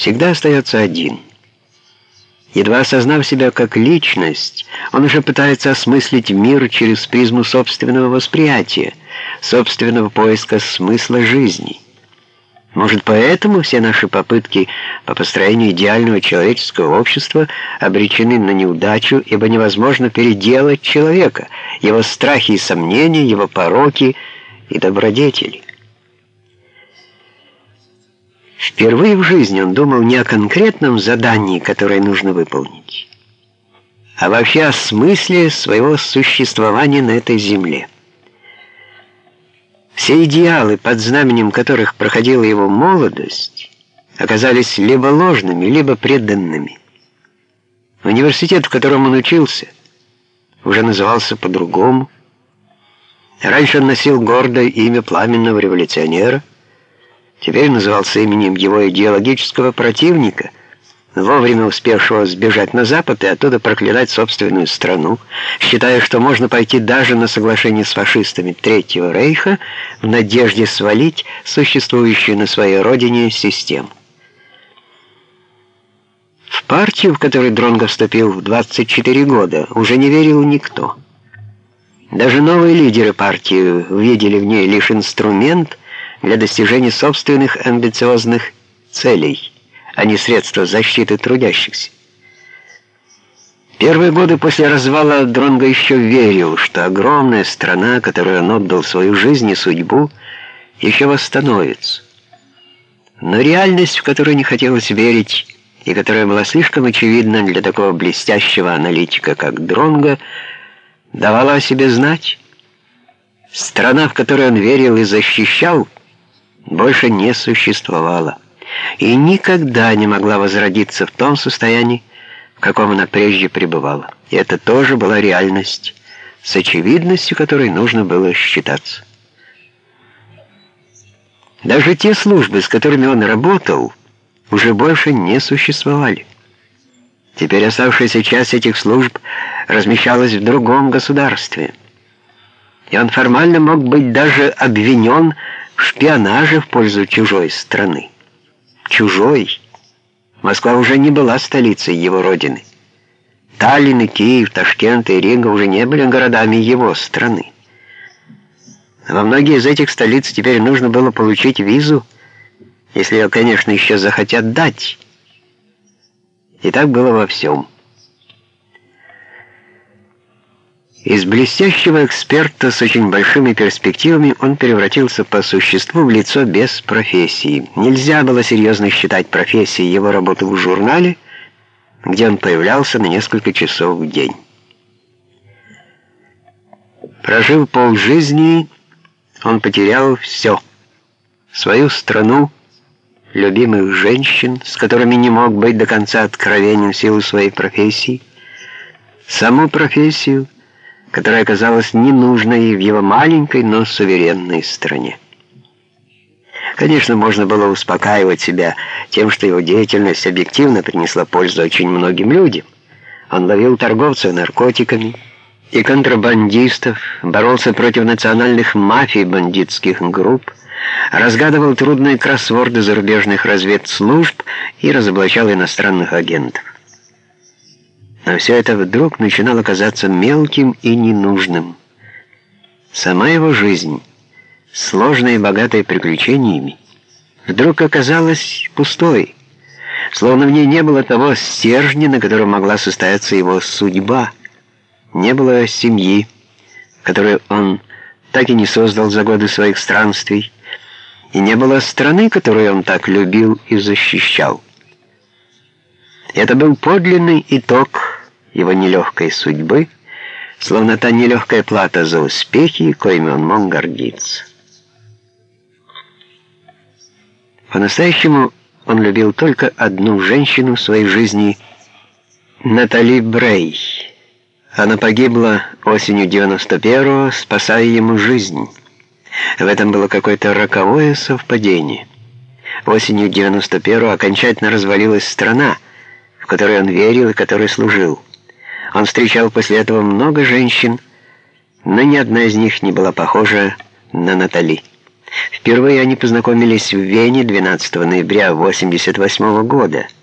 всегда остается один. Едва осознав себя как личность, он уже пытается осмыслить мир через призму собственного восприятия, собственного поиска смысла жизни. Может, поэтому все наши попытки по построению идеального человеческого общества обречены на неудачу, ибо невозможно переделать человека, его страхи и сомнения, его пороки и добродетели. Впервые в жизни он думал не о конкретном задании, которое нужно выполнить, а вообще о смысле своего существования на этой земле. Все идеалы, под знаменем которых проходила его молодость, оказались либо ложными, либо преданными. Университет, в котором он учился, уже назывался по-другому. Раньше он носил гордое имя пламенного революционера, теперь назывался именем его идеологического противника – вовремя успевшего сбежать на Запад и оттуда проклинать собственную страну, считая, что можно пойти даже на соглашение с фашистами Третьего Рейха в надежде свалить существующую на своей родине систему. В партию, в которой Дронго вступил в 24 года, уже не верил никто. Даже новые лидеры партии увидели в ней лишь инструмент для достижения собственных амбициозных целей – а не средство защиты трудящихся. Первые годы после развала Дронго еще верил, что огромная страна, которой он отдал свою жизнь и судьбу, еще восстановится. Но реальность, в которую не хотелось верить, и которая была слишком очевидна для такого блестящего аналитика, как Дронго, давала о себе знать. Страна, в которую он верил и защищал, больше не существовала и никогда не могла возродиться в том состоянии, в каком она прежде пребывала. И это тоже была реальность, с очевидностью которой нужно было считаться. Даже те службы, с которыми он работал, уже больше не существовали. Теперь оставшаяся часть этих служб размещалась в другом государстве. И он формально мог быть даже обвинен шпионаже в пользу чужой страны чужой. Москва уже не была столицей его родины. Таллин и Киев, Ташкент и Рига уже не были городами его страны. Во многие из этих столиц теперь нужно было получить визу, если ее, конечно, еще захотят дать. И так было во всем. Из блестящего эксперта с очень большими перспективами он превратился по существу в лицо без профессии. Нельзя было серьезно считать профессией его работу в журнале, где он появлялся на несколько часов в день. Прожив полжизни, он потерял все. Свою страну, любимых женщин, с которыми не мог быть до конца откровенен в силу своей профессии, саму профессию — которая оказалась ненужной в его маленькой, но суверенной стране. Конечно, можно было успокаивать себя тем, что его деятельность объективно принесла пользу очень многим людям. Он ловил торговцев наркотиками и контрабандистов, боролся против национальных мафий бандитских групп, разгадывал трудные кроссворды зарубежных разведслужб и разоблачал иностранных агентов. А все это вдруг начинало казаться мелким и ненужным. Сама его жизнь, сложная и богатая приключениями, вдруг оказалась пустой, словно в ней не было того стержня, на котором могла состояться его судьба. Не было семьи, которую он так и не создал за годы своих странствий, и не было страны, которую он так любил и защищал. Это был подлинный итог его нелегкой судьбы, словно та нелегкая плата за успехи, коими он мог гордиться. По-настоящему он любил только одну женщину в своей жизни — Натали Брей. Она погибла осенью 91-го, спасая ему жизнь. В этом было какое-то роковое совпадение. Осенью 91-го окончательно развалилась страна, в которой он верил и которой служил. Он встречал после этого много женщин, но ни одна из них не была похожа на Натали. Впервые они познакомились в Вене 12 ноября 1988 года –